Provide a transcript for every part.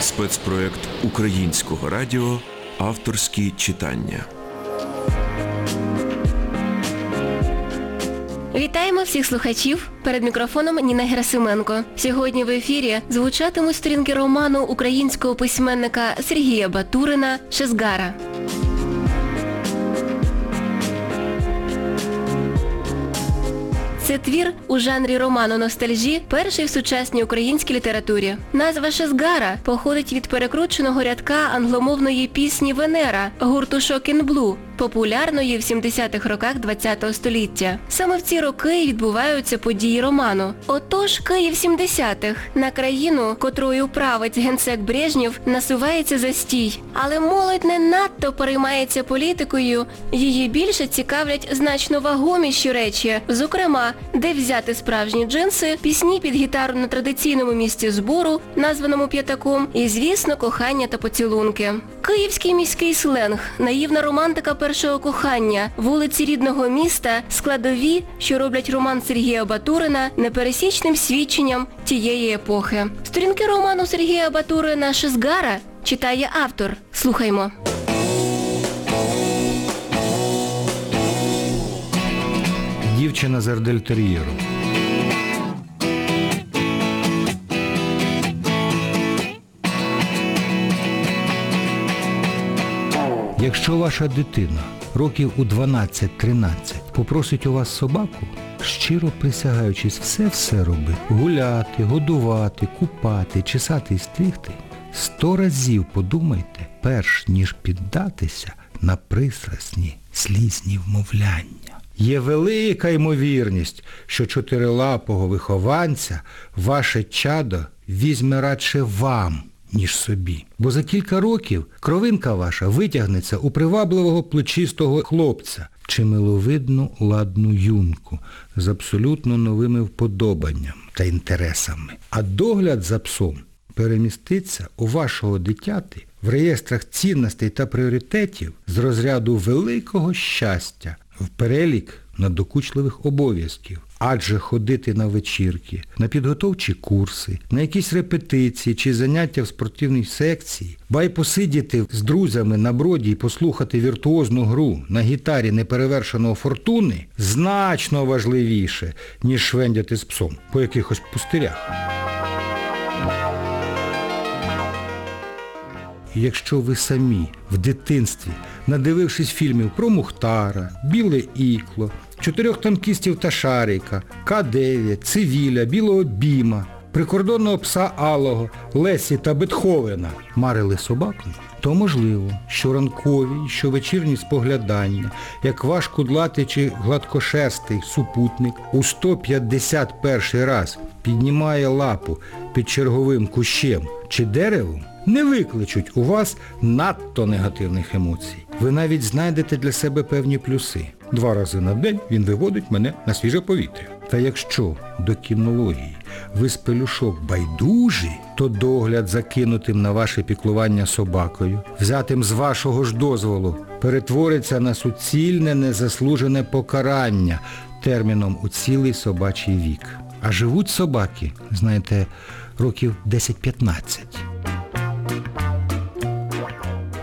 Спецпроект українського радіо Авторські читання. Вітаємо всіх слухачів. Перед мікрофоном Ніна Герасименко. Сьогодні в ефірі звучатимуть сторінки роману українського письменника Сергія Батурина Шезгара. Це твір у жанрі роману ностальжі, перший в сучасній українській літературі. Назва Шезгара походить від перекрученого рядка англомовної пісні Венера гурту Шокін Блу, популярної в 70-х роках ХХ століття. Саме в ці роки відбуваються події роману. Отож, Київ 70-х. На країну, котрою править генсек Брежнєв, насувається застій. Але молодь не надто переймається політикою, її більше цікавлять значно вагоміші речі, зокрема, де взяти справжні джинси, пісні під гітару на традиційному місці збору, названому п'ятаком, і, звісно, кохання та поцілунки. Київський міський сленг, наївна романтика першого кохання, вулиці рідного міста, складові, що роблять роман Сергія Батурина непересічним свідченням тієї епохи. Сторінки роману Сергія Батурина Шизгара читає автор. Слухаймо. Дівчина з ардельтер'єром. Якщо ваша дитина років у 12-13 попросить у вас собаку, щиро присягаючись все-все робити, гуляти, годувати, купати, чесати і стригти, сто разів подумайте, перш ніж піддатися на пристрасні слізні вмовляння. Є велика ймовірність, що чотирилапого вихованця ваше чадо візьме радше вам, ніж собі. Бо за кілька років кровинка ваша витягнеться у привабливого плечистого хлопця чи миловидну ладну юнку з абсолютно новими вподобаннями та інтересами. А догляд за псом переміститься у вашого дитяти в реєстрах цінностей та пріоритетів з розряду великого щастя в перелік надокучливих обов'язків. Адже ходити на вечірки, на підготовчі курси, на якісь репетиції чи заняття в спортивній секції, бай посидіти з друзями на броді і послухати віртуозну гру на гітарі неперевершеного фортуни значно важливіше, ніж швендяти з псом по якихось пустирях. Якщо ви самі в дитинстві, надивившись фільмів про Мухтара, Біле Ікло, чотирьох танкістів та Шарика, К-9, Цивіля, Білого Біма, прикордонного пса Алого, Лесі та Бетховена марили собакою, то можливо, що ранкові, що вечірні споглядання, як ваш кудлатий чи гладкошерстий супутник у 151 раз піднімає лапу під черговим кущем чи деревом, не викличуть у вас надто негативних емоцій. Ви навіть знайдете для себе певні плюси. Два рази на день він виводить мене на свіже повітря. Та якщо до кінології ви з пелюшок байдужі, то догляд закинутим на ваше піклування собакою, взятим з вашого ж дозволу, перетвориться на суцільне незаслужене покарання терміном у цілий собачий вік. А живуть собаки, знаєте, років 10-15.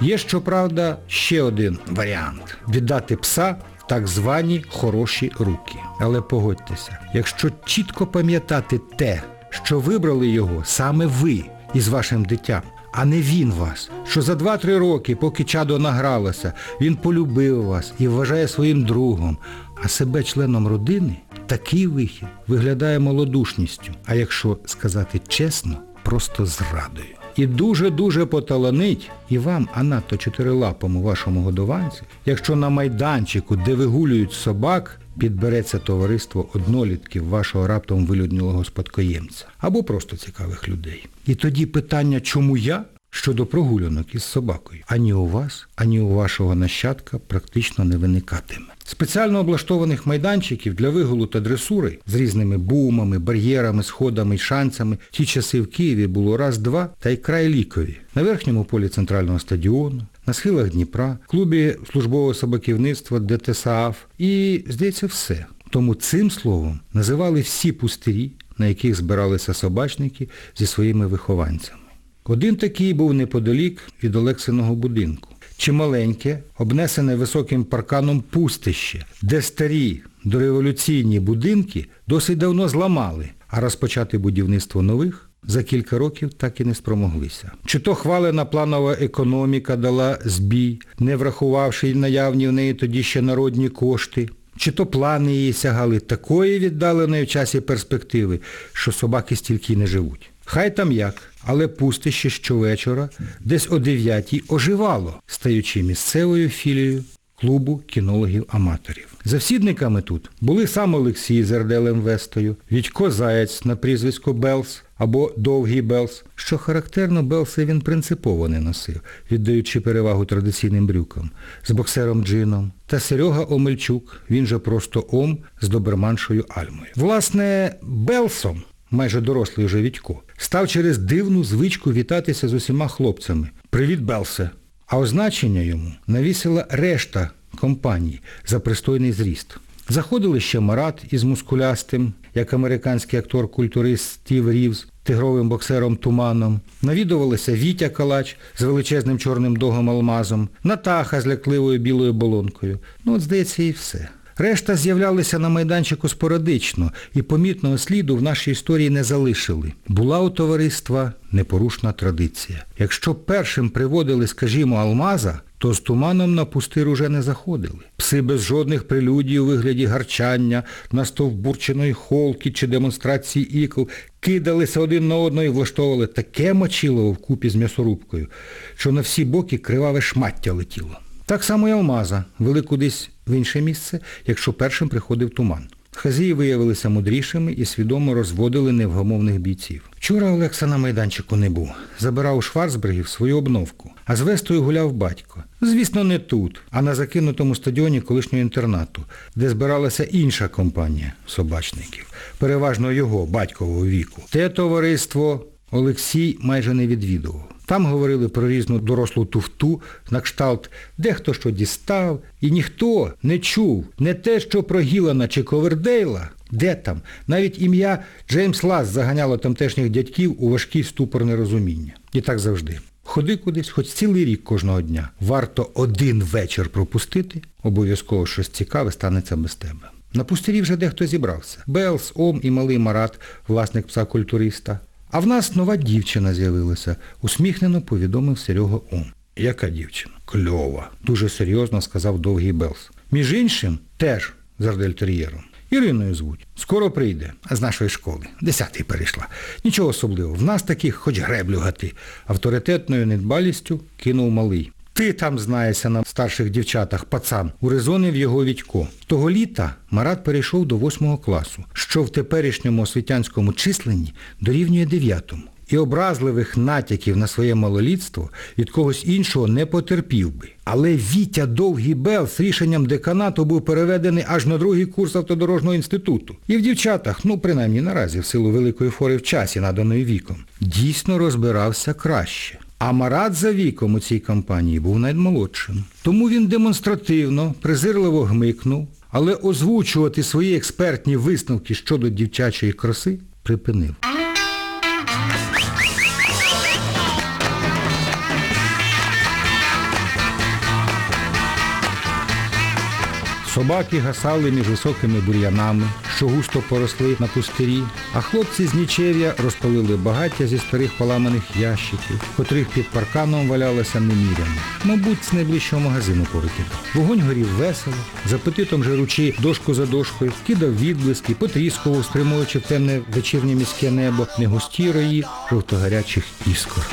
Є, щоправда, ще один варіант – віддати пса в так звані хороші руки. Але погодьтеся, якщо чітко пам'ятати те, що вибрали його саме ви із вашим дитям, а не він вас, що за 2-3 роки, поки чадо награлося, він полюбив вас і вважає своїм другом, а себе членом родини, такий вихід виглядає малодушністю, а якщо сказати чесно, просто зрадою. І дуже-дуже поталанить і вам, а надто чотирилапому вашому годованцю, якщо на майданчику, де вигулюють собак, підбереться товариство однолітків вашого раптом вилюднілого спадкоємця або просто цікавих людей. І тоді питання, чому я? Щодо прогулянок із собакою, ані у вас, ані у вашого нащадка практично не виникатиме. Спеціально облаштованих майданчиків для вигулу та дресури з різними бумами, бар'єрами, сходами й шанцями ті часи в Києві було раз-два та й край лікові. На верхньому полі центрального стадіону, на схилах Дніпра, в клубі службового собаківництва ДТСААФ і, здається, все. Тому цим словом називали всі пустирі, на яких збиралися собачники зі своїми вихованцями. Один такий був неподалік від Олексиного будинку. Чималеньке, обнесене високим парканом пустище, де старі дореволюційні будинки досить давно зламали, а розпочати будівництво нових за кілька років так і не спромоглися. Чи то хвалена планова економіка дала збій, не врахувавши наявні в неї тоді ще народні кошти, чи то плани її сягали такої віддаленої в часі перспективи, що собаки стільки не живуть. Хай там як, але пустище щовечора десь о 9 оживало, стаючи місцевою філією клубу кінологів-аматорів. Завсідниками тут були сам Олексій з Ерделем Вестою, Вітько Заєць на прізвисько Белс або Довгий Белс. Що характерно, Белси він принципово не носив, віддаючи перевагу традиційним брюкам, з боксером Джином. Та Серега Омельчук, він же просто Ом з доберманшою Альмою. Власне, Белсом майже дорослий вже Вітько, став через дивну звичку вітатися з усіма хлопцями. Привіт, Белсе! А означення йому навісила решта компаній за пристойний зріст. Заходили ще Марат із мускулястим, як американський актор-культурист Стів Рівз, тигровим боксером Туманом. Навідувалися Вітя Калач з величезним чорним догом алмазом, Натаха з лякливою білою болонкою. Ну, от, здається, і все. Решта з'являлися на майданчику спорадично і помітного сліду в нашій історії не залишили. Була у товариства непорушна традиція. Якщо першим приводили, скажімо, алмаза, то з туманом на пустир уже не заходили. Пси без жодних прелюдій у вигляді гарчання, настовбурченої холки чи демонстрації ікл кидалися один на одного і влаштовували таке мочилово вкупі з м'ясорубкою, що на всі боки криваве шмаття летіло. Так само і алмаза вели кудись в інше місце, якщо першим приходив туман. Хазії виявилися мудрішими і свідомо розводили невгамовних бійців. Вчора Олекса на майданчику не був. Забирав у Шварцбергів свою обновку, а з Вестою гуляв батько. Звісно, не тут, а на закинутому стадіоні колишнього інтернату, де збиралася інша компанія собачників, переважно його, батькового віку. Те товариство Олексій майже не відвідував. Там говорили про різну дорослу туфту, на кшталт, де хто що дістав, і ніхто не чув не те, що про Гілана чи Ковердейла, де там. Навіть ім'я Джеймс Ласт заганяло тамтешніх дядьків у важкий ступор нерозуміння. І так завжди. Ходи кудись, хоч цілий рік кожного дня. Варто один вечір пропустити, обов'язково щось цікаве станеться без тебе. На пустирі вже дехто зібрався. Белс, Ом і малий Марат, власник пса-культуриста. А в нас нова дівчина з'явилася, усміхнено повідомив Серега Ом. Яка дівчина? Кльова. Дуже серйозно сказав довгий Белс. Між іншим, теж з ердельтер'єром. Іриною звуть. Скоро прийде. З нашої школи. Десятий перейшла. Нічого особливого. В нас таких хоч греблю гати. Авторитетною недбалістю кинув малий. Ти там знаєшся на старших дівчатах, пацан, урезонив його Вітько. Того літа Марат перейшов до восьмого класу, що в теперішньому освітянському численні дорівнює дев'ятому. І образливих натяків на своє малолітство від когось іншого не потерпів би. Але Вітя Довгий Бел з рішенням деканату був переведений аж на другий курс автодорожного інституту. І в дівчатах, ну принаймні наразі в силу великої фори в часі, наданої віком, дійсно розбирався краще. А Марат за віком у цій компанії був наймолодшим. Тому він демонстративно, презирливо гмикнув, але озвучувати свої експертні висновки щодо дівчачої краси припинив. Собаки гасали між високими бур'янами, що густо поросли на пустирі, а хлопці з нічев'я розпалили багаття зі старих поламаних ящиків, котрих під парканом валялося неміряно. Мабуть, з найближчого магазину повикидав. Вогонь горів весело, з апетитом жеручи дошку за дошкою, кидав відблиски, потріскував, спрямуючи в темне вечірнє міське небо, негусті рої жовтогарячих іскор.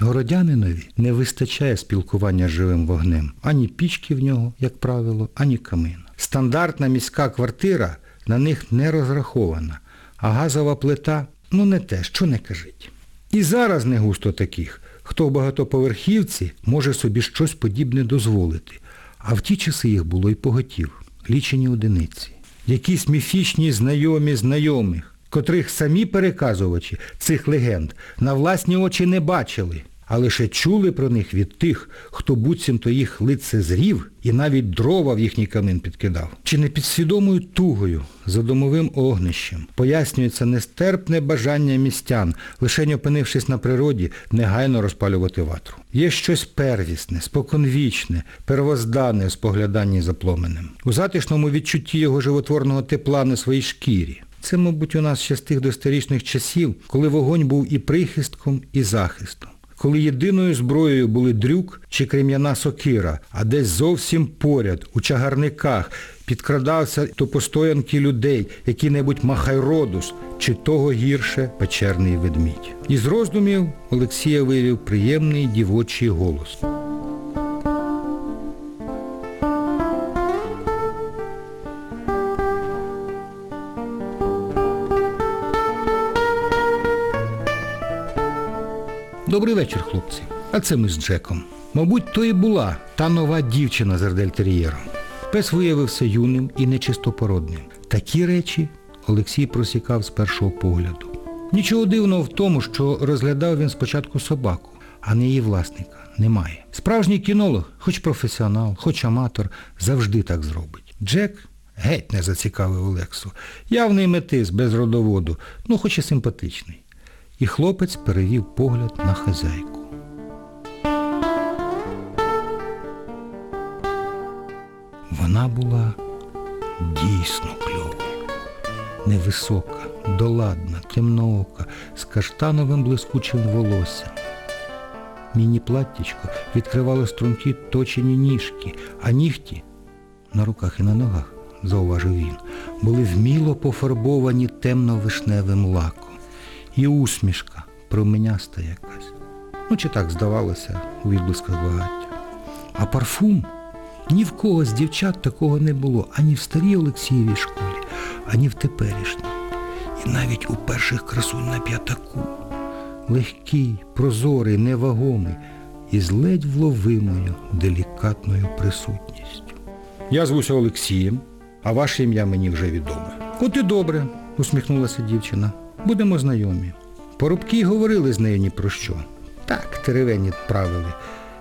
Городянинові не вистачає спілкування з живим вогнем. Ані пічки в нього, як правило, ані камина. Стандартна міська квартира на них не розрахована, а газова плита ну не те, що не кажіть. І зараз не густо таких, хто в багатоповерхівці може собі щось подібне дозволити. А в ті часи їх було й поготів, лічені одиниці. Якісь міфічні знайомі знайомих, котрих самі переказувачі цих легенд на власні очі не бачили, а лише чули про них від тих, хто буцімто їх лицезрів і навіть дрова в їхній камин підкидав. Чи не підсвідомою тугою за домовим огнищем пояснюється нестерпне бажання містян, лише опинившись на природі, негайно розпалювати ватру. Є щось первісне, споконвічне, первоздане у спогляданні за пломенем. У затишному відчутті його животворного тепла на своїй шкірі. Це, мабуть, у нас ще з тих досторічних часів, коли вогонь був і прихистком, і захистом. Коли єдиною зброєю були дрюк чи крем'яна сокира, а десь зовсім поряд, у чагарниках, підкрадався до постоянки людей, який-небудь Махайродус, чи того гірше печерний ведмідь. Із роздумів Олексія виявив приємний дівочий голос. Добрий вечір, хлопці. А це ми з Джеком. Мабуть, то і була та нова дівчина з Ардельтер'єром. Пес виявився юним і нечистопородним. Такі речі Олексій просікав з першого погляду. Нічого дивного в тому, що розглядав він спочатку собаку, а не її власника. Немає. Справжній кінолог, хоч професіонал, хоч аматор, завжди так зробить. Джек геть не зацікавив Олексу. Явний метис без родоводу, ну хоч і симпатичний. І хлопець перевів погляд на хазяйку. Вона була дійсно кльовою. Невисока, доладна, темноока, з каштановим блискучим волоссям. Міні-платтячко відкривало струнки точені ніжки, а нігті на руках і на ногах, зауважив він, були вміло пофарбовані темно-вишневим лаком. І усмішка променяста якась. Ну, чи так здавалося у відблисках багаття. А парфум ні в кого з дівчат такого не було, ані в старій Олексієвій школі, ані в теперішній. І навіть у перших красунь на п'ятаку. Легкий, прозорий, невагомий і з ледь вловимою делікатною присутністю. Я звуся Олексієм, а ваше ім'я мені вже відоме. От і добре, усміхнулася дівчина. Будемо знайомі. Порубки говорили з нею ні про що. Так, теревені правили.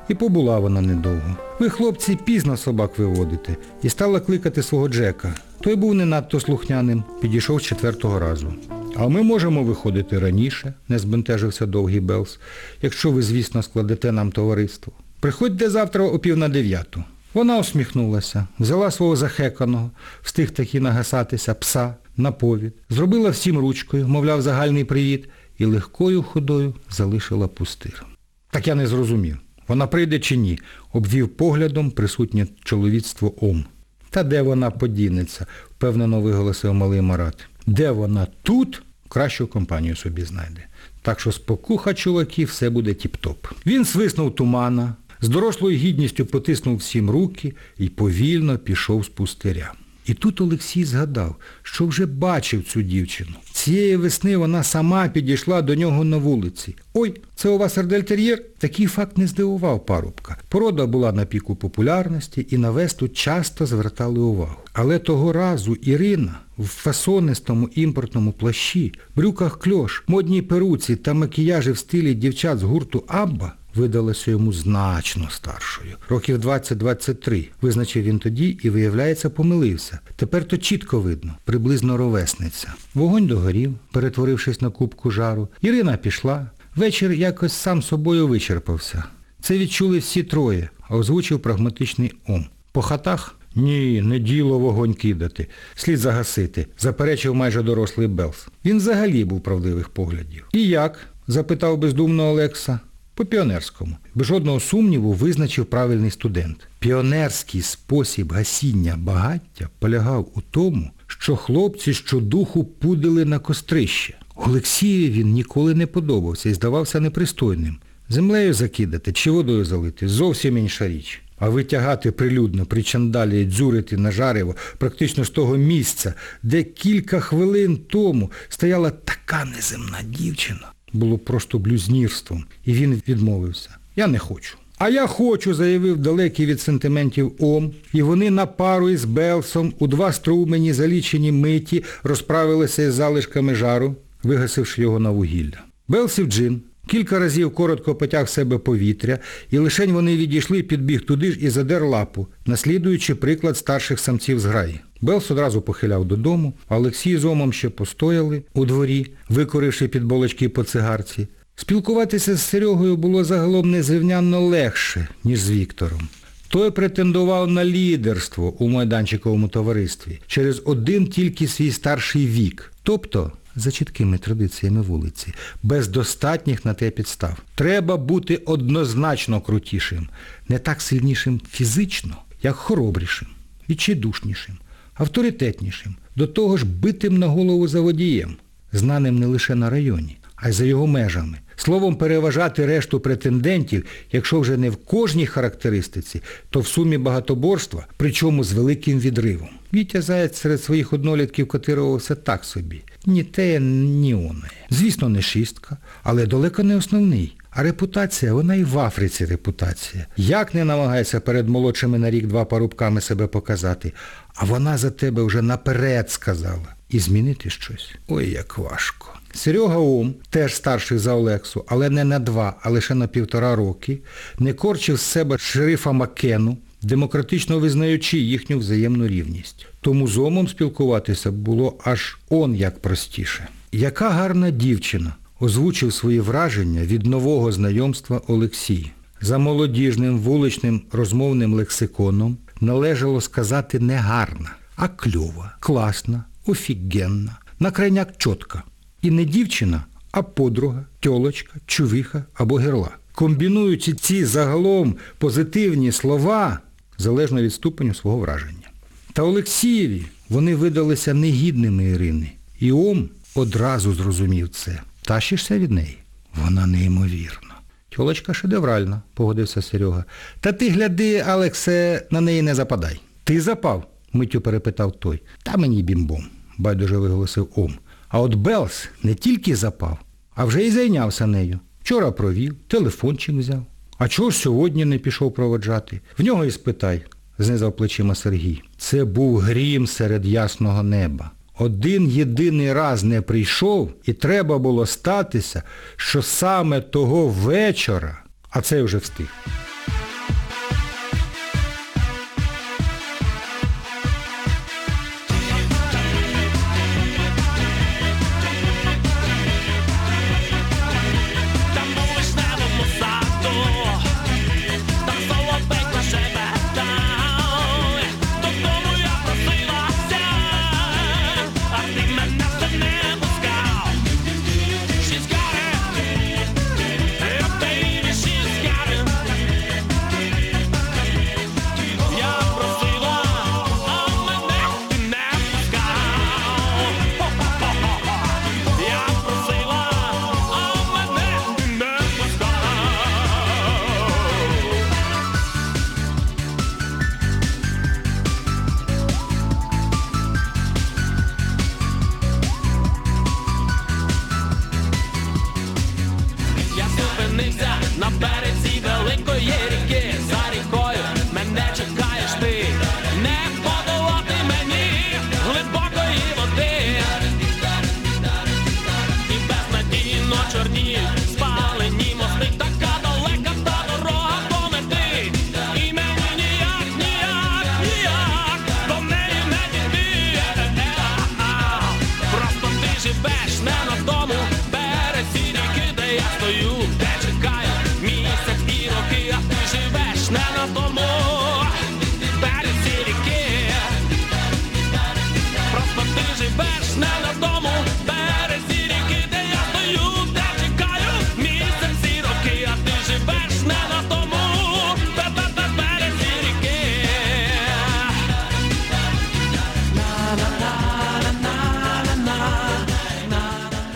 І побула вона недовго. Ви, хлопці, пізно собак виводите. І стала кликати свого Джека. Той був не надто слухняним, підійшов четвертого разу. А ми можемо виходити раніше, не збентежився довгий Белс, якщо ви, звісно, складете нам товариство. Приходьте завтра о пів на дев'яту. Вона усміхнулася, взяла свого захеканого, встиг таки нагасатися пса на повід, зробила всім ручкою, мовляв, загальний привіт, і легкою ходою залишила пустир. Так я не зрозумів, вона прийде чи ні, обвів поглядом присутнє чоловіцтво Ом. Та де вона подінеться, впевнено виголосив малий Марат. Де вона тут, кращу компанію собі знайде. Так що спокуха, чуваки, все буде тіп-топ. Він свиснув тумана, з дорослою гідністю потиснув всім руки і повільно пішов з пустиря. І тут Олексій згадав, що вже бачив цю дівчину. Цієї весни вона сама підійшла до нього на вулиці. Ой, це у вас ардельтер'єр? Такий факт не здивував парубка. Порода була на піку популярності і на весту часто звертали увагу. Але того разу Ірина в фасонистому імпортному плащі, брюках кльош, модній перуці та макіяжі в стилі дівчат з гурту Абба видалася йому значно старшою. Років 20-23. Визначив він тоді і, виявляється, помилився. Тепер то чітко видно, приблизно ровесниця. Вогонь догорів, перетворившись на кубку жару. Ірина пішла. Вечір якось сам собою вичерпався. Це відчули всі троє, а озвучив прагматичний ом. По хатах? Ні, не діло вогонь кидати. Слід загасити, заперечив майже дорослий Белс. Він взагалі був правдивих поглядів. І як? запитав бездумно Олекса. По-піонерському. Без жодного сумніву визначив правильний студент. Піонерський спосіб гасіння багаття полягав у тому, що хлопці щодуху пудили на кострище. Олексієві він ніколи не подобався і здавався непристойним. Землею закидати чи водою залити – зовсім інша річ. А витягати прилюдно, причандалі і дзюрити на жарево практично з того місця, де кілька хвилин тому стояла така неземна дівчина, було просто блюзнірством. І він відмовився. Я не хочу. А я хочу, заявив далекий від сентиментів Ом, і вони на пару із Белсом у два струмені залічені миті розправилися із залишками жару, вигасивши його на вугілля. Белсів джин Кілька разів коротко потяг себе повітря, і лишень вони відійшли, підбіг туди ж і задер лапу, наслідуючи приклад старших самців зграї. Белс одразу похиляв додому, Олексій з Омом ще постояли у дворі, викоривши під болочки по цигарці. Спілкуватися з Серегою було загалом незрівнянно легше, ніж з Віктором. Той претендував на лідерство у майданчиковому товаристві через один тільки свій старший вік. Тобто, за чіткими традиціями вулиці, без достатніх на те підстав. Треба бути однозначно крутішим, не так сильнішим фізично, як хоробрішим, відчайдушнішим, авторитетнішим, до того ж битим на голову за водієм, знаним не лише на районі, а й за його межами. Словом, переважати решту претендентів, якщо вже не в кожній характеристиці, то в сумі багатоборства, причому з великим відривом. Вітя Заєць серед своїх однолітків котирувався так собі. Ні те, ні оне. Звісно, не шістка, але далеко не основний. А репутація, вона і в Африці репутація. Як не намагається перед молодшими на рік-два парубками себе показати, а вона за тебе вже наперед сказала. І змінити щось. Ой, як важко. Серега Ом, теж старший за Олексу, але не на два, а лише на півтора роки, не корчив з себе шерифа Маккену, демократично визнаючи їхню взаємну рівність. Тому з Омом спілкуватися було аж он як простіше. Яка гарна дівчина, озвучив свої враження від нового знайомства Олексій. За молодіжним вуличним розмовним лексиконом належало сказати не гарна, а кльова, класна, офігенна, на крайняк чотка. І не дівчина, а подруга, тьолочка, чувіха або герла. Комбінуючи ці загалом позитивні слова, залежно від ступеню свого враження. Та Олексієві вони видалися негідними Ірини. І Ом одразу зрозумів це. Тащишся від неї? Вона неймовірна. Тьолочка шедевральна, погодився Серега. Та ти гляди, Алексе, на неї не западай. Ти запав? миттю перепитав той. Та мені бімбом, байдуже виголосив Ом. А от Белс не тільки запав, а вже й зайнявся нею. Вчора провів, телефончик взяв. А чого ж сьогодні не пішов проводжати? В нього і спитай, знизав плечима Сергій. Це був грім серед ясного неба. Один єдиний раз не прийшов, і треба було статися, що саме того вечора, а це вже встиг.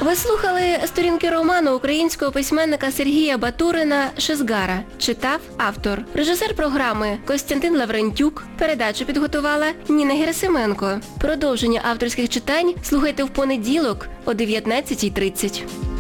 Ви слухали сторінки роману українського письменника Сергія Батурина «Шизгара». Читав автор. Режисер програми Костянтин Лаврентюк. Передачу підготувала Ніна Герасименко. Продовження авторських читань слухайте в понеділок о 19.30.